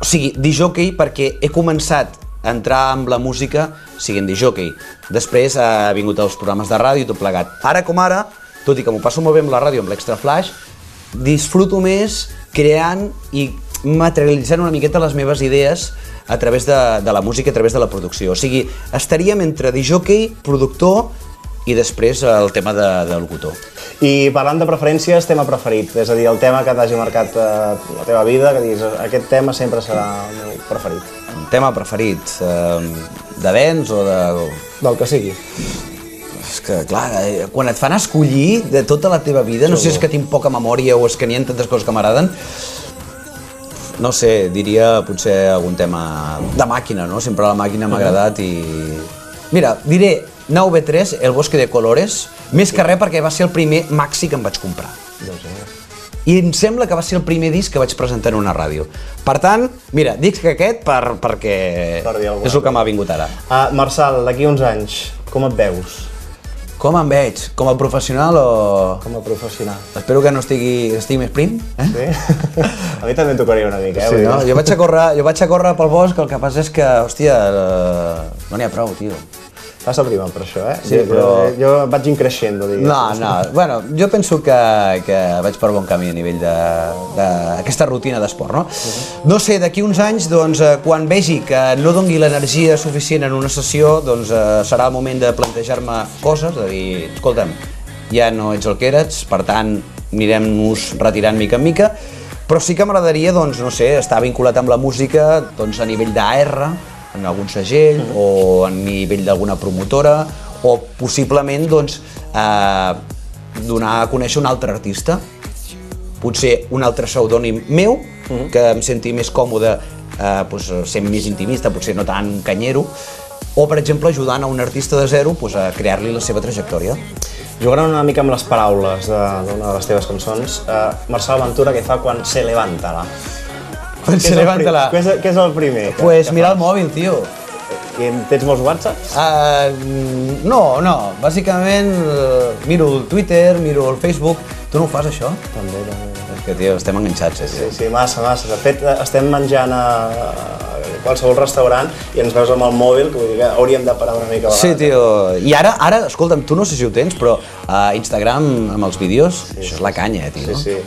Speaker 11: o sigui, disjockey perquè he començat entrar amb la música siguent disjockey. Després ha vingut els programes de ràdio i tot plegat. Ara com ara, tot i que m'ho passo molt bé amb la ràdio, amb l'Extra Flash, disfruto més creant i materialitzant una miqueta les meves idees a través de, de la música, a través de la producció. O sigui, estaríem entre disjockey, productor i després el tema de, de locutor.
Speaker 10: I parlant de preferències, tema preferit, és a dir, el tema que t'hagi marcat eh, la teva vida, que diguis, aquest tema sempre serà el meu preferit.
Speaker 11: Un tema preferit, eh, de dents o de...
Speaker 10: Del que sigui.
Speaker 11: És que, clar, eh, quan et fan escollir de tota la teva vida, no sé si és que tinc poca memòria o és que n'hi ha tantes coses que m'agraden, no sé, diria potser algun tema de màquina, no? Sempre la màquina m'ha agradat i... Mira, diré 9V3, El bosque de colores, més que res perquè va ser el primer maxi que em vaig comprar. I em sembla que va ser el primer disc que vaig presentar en una ràdio. Per tant, mira, dic que aquest per, perquè
Speaker 10: Per
Speaker 11: és el que m'ha vingut ara.
Speaker 10: Uh, Marçal, d'aquí uns anys, com et veus?
Speaker 11: Com em veig? Com a professional o...?
Speaker 10: Com a professional.
Speaker 11: Espero que no estigui, estigui més prim. Eh?
Speaker 10: Sí? a mi també em tocaria una mica, eh?
Speaker 11: Sí, no? jo, vaig a córrer, jo vaig a córrer pel bosc, el que passa és que, hòstia, eh, no n'hi ha prou, tio.
Speaker 10: Passa primer per això, eh?
Speaker 11: Sí,
Speaker 10: Jo-
Speaker 11: però-
Speaker 10: Jo vaig increixent, diguéssim.
Speaker 11: No, no, bueno, jo penso que, que vaig per bon camí a nivell d'aquesta rutina d'esport, no? No sé, d'aquí uns anys, doncs, eh, quan vegi que no dongui l'energia suficient en una sessió, doncs eh, serà el moment de plantejar-me coses, de dir, escolta'm, ja no ets el que eres, per tant, anirem-nos retirant mica en mica, però sí que m'agradaria, doncs, no sé, estar vinculat amb la música doncs, a nivell d'AR, en algun segell, o a nivell d'alguna promotora, o possiblement, doncs, eh, donar a conèixer un altre artista, potser un altre pseudònim meu, que em senti més còmode eh, doncs, sent més intimista, potser no tan canyero, o, per exemple, ajudant a un artista de zero doncs, a crear-li la seva trajectòria.
Speaker 10: Jugant una mica amb les paraules de- d'una de, les teves cançons, uh, Marçal Ventura, què fa quan se levanta la?
Speaker 11: Quan se levanta la...
Speaker 10: Què és, què és el primer? que-
Speaker 11: Pues
Speaker 10: que
Speaker 11: mira el mòbil, tio.
Speaker 10: I en- tens molts whatsapps?
Speaker 11: Uh, no, no, bàsicament uh, miro el Twitter, miro el Facebook. Tu no ho fas, això?
Speaker 10: També, també.
Speaker 11: És que, tio, estem enganxats, eh,
Speaker 10: Sí,
Speaker 11: tio.
Speaker 10: sí, massa, massa. De fet, eh, estem menjant a a qualsevol restaurant i ens veus amb el mòbil, que vull dir que hauríem de parar una mica a
Speaker 11: Sí, tio. I ara, ara, escolta'm, tu no sé si ho tens, però a Instagram, amb els vídeos, això és la canya, eh, tio.
Speaker 10: Sí, sí.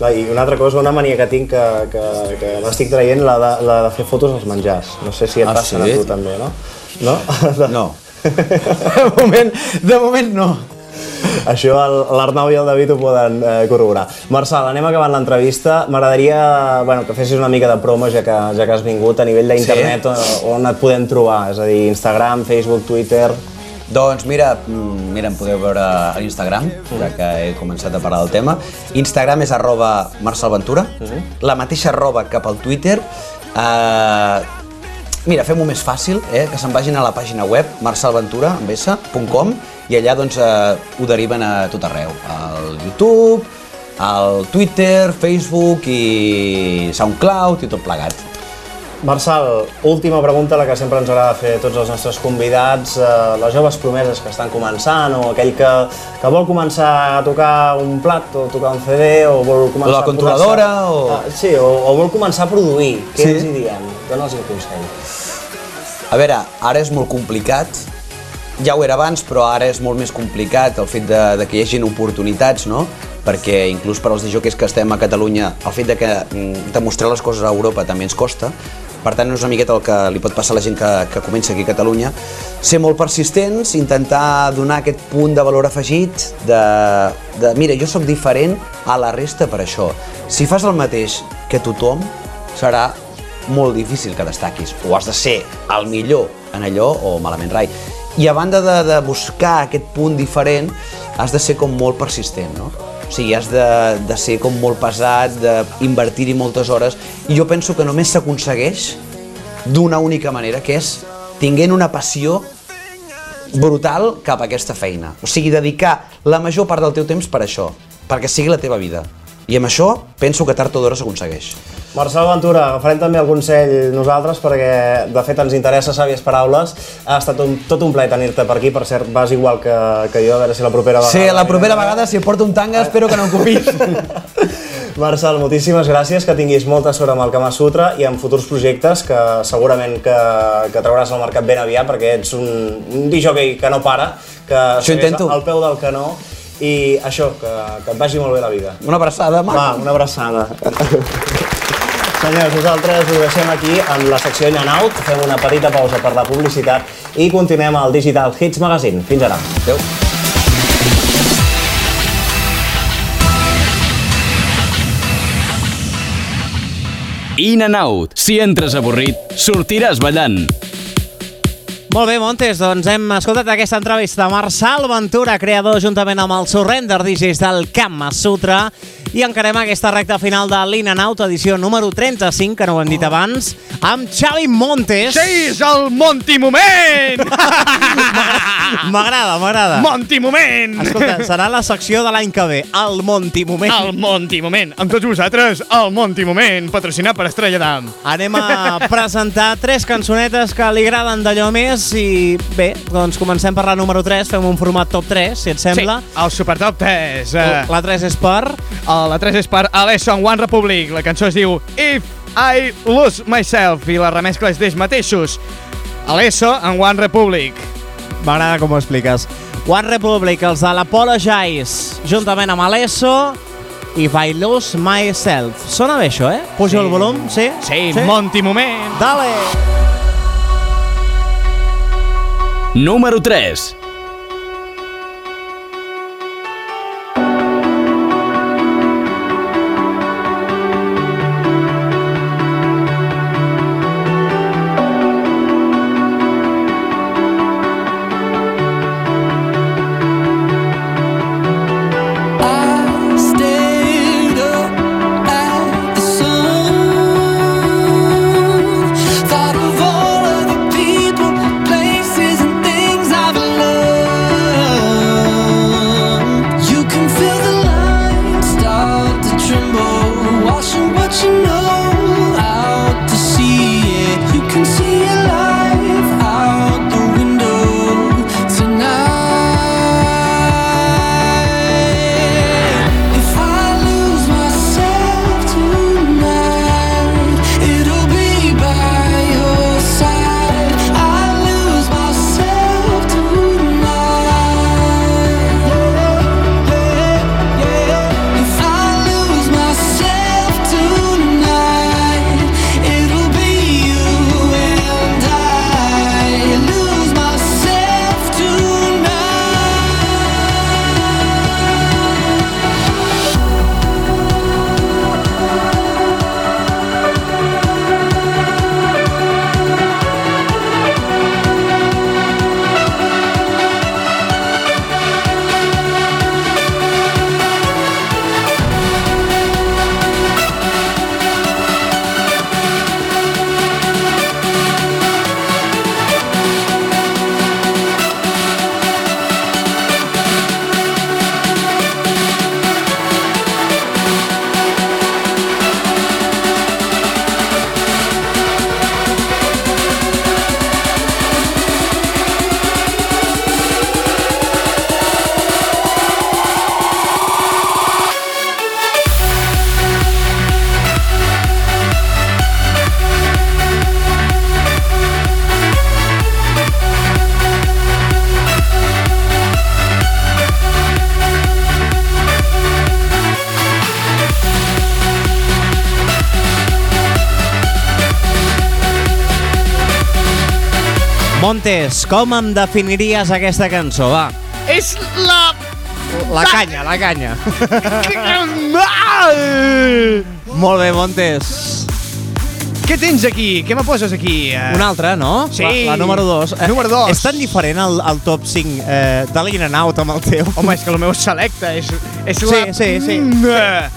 Speaker 10: No, I una altra cosa, una mania que tinc que, que, que m'estic traient, la de, la de fer fotos als menjars. No sé si et
Speaker 11: Ah,
Speaker 10: passen
Speaker 11: sí?
Speaker 10: a tu també, no? No?
Speaker 11: No. De moment, de moment no.
Speaker 10: Això l'Arnau i el David ho poden eh, corroborar. Marçal, anem acabant l'entrevista. M'agradaria bueno, que fessis una mica de promo, ja que, ja que has vingut, a nivell d'internet,
Speaker 11: Sí?
Speaker 10: on, on et podem trobar? És a dir, Instagram, Facebook, Twitter...
Speaker 11: Doncs mira, mm, mira, em podeu veure a l'Instagram, ja que he començat a parlar del tema. Instagram és arroba marcelventura, la mateixa arroba cap al Twitter. Uh, mira, fem-ho més fàcil, eh? que se'n vagin a la pàgina web marcelventura, amb s.com, i allà doncs, uh, ho deriven a tot arreu, al YouTube, al Twitter, Facebook i SoundCloud i tot plegat.
Speaker 10: Marçal, última pregunta, la que sempre ens agrada fer a tots els nostres convidats. Eh, les joves promeses que estan començant o aquell que, que vol començar a tocar un plat o tocar un CD o vol començar
Speaker 11: La
Speaker 10: a
Speaker 11: controladora
Speaker 10: posar-se-
Speaker 11: o-
Speaker 10: Ah, sí, o, o vol començar a produir. Què
Speaker 11: Sí.
Speaker 10: els hi diem? Dóna'ls un consell.
Speaker 11: A veure, ara és molt complicat, ja ho era abans, però ara és molt més complicat el fet de, de que hi hagin oportunitats, no? Perquè inclús per als dijòquers que estem a Catalunya, el fet de que mm, demostrar les coses a Europa també ens costa, per tant és una miqueta el que li pot passar a la gent que, que comença aquí a Catalunya, ser molt persistents, intentar donar aquest punt de valor afegit de, de mira, jo sóc diferent a la resta per això. Si fas el mateix que tothom, serà molt difícil que destaquis. O has de ser el millor en allò o malament rai. I a banda de, de buscar aquest punt diferent, has de ser com molt persistent, no? O sigui, has de, de ser com molt pesat, d'invertir-hi moltes hores, i jo penso que només s'aconsegueix d'una única manera, que és tinguent una passió brutal cap a aquesta feina. O sigui, dedicar la major part del teu temps per això, perquè sigui la teva vida. I amb això penso que tard o d'hora s'aconsegueix.
Speaker 10: Marcel Ventura, agafarem també el consell nosaltres perquè de fet ens interessa sàvies paraules. Ha estat un, tot un plaer tenir-te per aquí, per cert, vas igual que, que jo, a veure si la propera vegada...
Speaker 11: Sí, la propera vegada, si porto un tanga, espero que no em copis.
Speaker 10: Marcel, moltíssimes gràcies, que tinguis molta sort amb el Kama Sutra i amb futurs projectes que segurament que, que trauràs al mercat ben aviat perquè ets un, un disjockey que no para, que segueix
Speaker 11: intento.
Speaker 10: al peu del canó i això, que, que et vagi molt bé la vida.
Speaker 11: Una abraçada, maco.
Speaker 10: Va, una abraçada. Senyors, nosaltres ho deixem aquí amb la secció In and Out, fem una petita pausa per la publicitat i continuem al Digital Hits Magazine. Fins ara.
Speaker 11: Adéu.
Speaker 5: In and Out. Si entres avorrit, sortiràs ballant.
Speaker 2: Molt bé, Montes, doncs hem escoltat aquesta entrevista a Marçal Ventura, creador juntament amb el Surrender DJs del Kama Sutra, i encarem aquesta recta final de l'In and Out, edició número 35, que no ho hem dit abans, amb Xavi Montes.
Speaker 4: Sí, és el Monti Moment!
Speaker 2: M'agrada, m'agrada.
Speaker 4: Monti Moment!
Speaker 2: Escolta, serà la secció de l'any que ve, el Monti Moment.
Speaker 4: El Monti Moment. Amb tots vosaltres, el Monti Moment, patrocinat per Estrella d'Am.
Speaker 2: Anem a presentar tres cançonetes que li agraden d'allò més i bé, doncs comencem per la número 3, fem un format top 3, si et sembla.
Speaker 4: Sí, el Super Top 3. Uh,
Speaker 2: La 3 és per...
Speaker 4: la 3 és per Alesso en One Republic. La cançó es diu If I Lose Myself i la remescla és d'ells mateixos. Alesso en One Republic.
Speaker 2: M'agrada com ho expliques. One Republic, els de l'Apologize, juntament amb Alesso, If I Lose Myself. Sona bé això, eh? Pujo el volum, sí?
Speaker 4: Sí, Monti Moment.
Speaker 2: Dale!
Speaker 5: Número 3.
Speaker 2: Montes, com em definiries aquesta cançó? Va,
Speaker 4: És la...
Speaker 2: la canya, la canya. Molt bé, Montes.
Speaker 4: Què tens aquí? Què me poses aquí? Eh,
Speaker 2: Una altra, no?
Speaker 4: Sí.
Speaker 2: La, la número 2.
Speaker 4: Número dos.
Speaker 2: És tan diferent el, el top 5 eh, de l'In and Out amb el teu.
Speaker 4: Home, és que el meu selecte és, és
Speaker 2: Sí,
Speaker 4: la...
Speaker 2: sí, sí.
Speaker 4: Mm,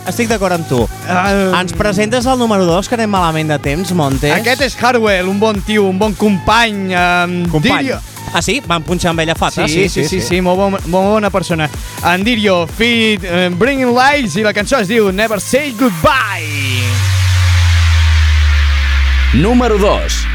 Speaker 2: Estic d'acord amb tu.
Speaker 4: eh,
Speaker 2: Ens presentes el número 2, que anem malament de temps, Montes.
Speaker 4: Aquest és Harwell, un bon tio, un bon company. Um,
Speaker 2: Company.
Speaker 4: Dirio...
Speaker 2: Ah, sí? Van punxar amb ella fata?
Speaker 4: Sí, sí, sí, sí, sí, molt, bon, molt bona persona. En Dirio, Feed, uh, Bringing Lights, i la cançó es diu Never Say Goodbye.
Speaker 5: Número 2.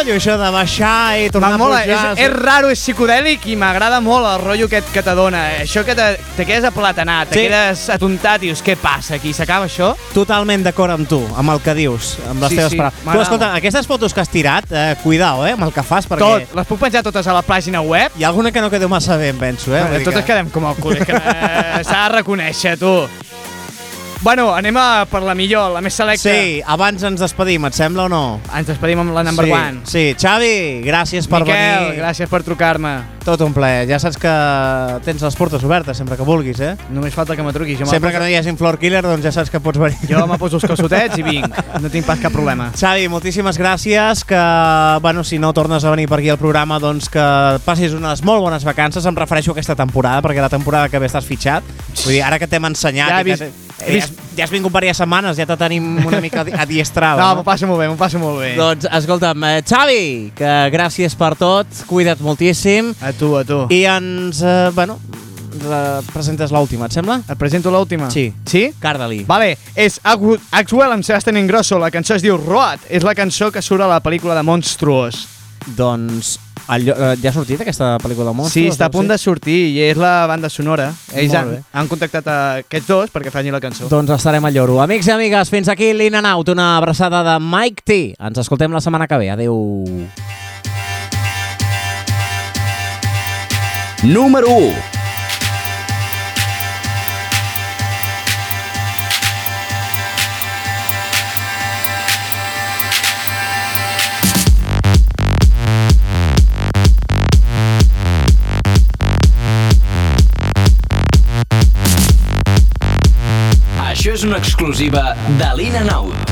Speaker 2: Rotllo això de baixar i tornar
Speaker 4: M'mola,
Speaker 2: a pujar?
Speaker 4: és, és raro, és psicodèlic i m'agrada molt el rotllo aquest que te dona. Això que te, te quedes aplatanat, te
Speaker 2: Sí.
Speaker 4: quedes atontat i dius, què passa aquí? S'acaba això?
Speaker 2: Totalment d'acord amb tu, amb el que dius, amb les
Speaker 4: Sí,
Speaker 2: teves
Speaker 4: sí,
Speaker 2: paraules. Tu, escolta, aquestes fotos que has tirat, eh, cuidao, eh, amb el que fas, perquè
Speaker 4: Tot, les puc penjar totes a la pàgina web?
Speaker 2: hi ha alguna que no quedeu massa bé, em penso, eh?
Speaker 4: Eh,
Speaker 2: dir
Speaker 4: totes
Speaker 2: que-
Speaker 4: quedem com el cul, que eh, s'ha de reconèixer, tu. Bueno, anem a per la millor, la més selecta.
Speaker 2: Sí, abans ens despedim, et sembla o no?
Speaker 4: Ens despedim amb la number
Speaker 2: sí,
Speaker 4: one.
Speaker 2: Sí, Xavi, gràcies per
Speaker 4: Miquel,
Speaker 2: venir.
Speaker 4: gràcies per trucar-me.
Speaker 2: Tot un plaer. Ja saps que tens les portes obertes sempre que vulguis, eh?
Speaker 4: Només falta que me truquis. Jo
Speaker 2: Sempre que no hi hagi Floor Killer, doncs ja saps que pots venir.
Speaker 4: Jo me poso els calçotets i vinc. No tinc pas cap problema.
Speaker 2: Xavi, moltíssimes gràcies, que, bueno, si no tornes a venir per aquí al programa, doncs que passis unes molt bones vacances, em refereixo a aquesta temporada, perquè la temporada que ve estàs fitxat. Vull dir, ara que t'hem ensenyat...
Speaker 4: Ja he
Speaker 2: i que ja, has, ja has vingut diverses setmanes, ja te tenim una mica adiestrat.
Speaker 4: No, m'ho passo molt bé, m'ho passo molt bé.
Speaker 2: Doncs, escolta'm, eh, Xavi, que gràcies per tot, cuida't moltíssim.
Speaker 4: A tu, a tu.
Speaker 2: I ens, eh, bueno, presentes l'última, et sembla?
Speaker 4: Et presento l'última?
Speaker 2: Sí.
Speaker 4: Sí?
Speaker 2: Cardali.
Speaker 4: Vale, és Axwell amb Sebastian Ingrosso, la cançó es diu Road, és la cançó que surt a la pel·lícula de Monstruos.
Speaker 2: Doncs el, llo- eh, ja ha sortit aquesta pel·lícula de monstres?
Speaker 4: Sí, està a punt
Speaker 2: Sí?
Speaker 4: de sortir i és la banda sonora. Ells han, han contactat a aquests dos perquè facin la cançó.
Speaker 2: Doncs estarem al lloro. Amics i amigues, fins aquí l'In and Out, una abraçada de Mike T. Ens escoltem la setmana que ve. Adéu.
Speaker 8: Número 1. Això és una exclusiva de l'Ina Naut.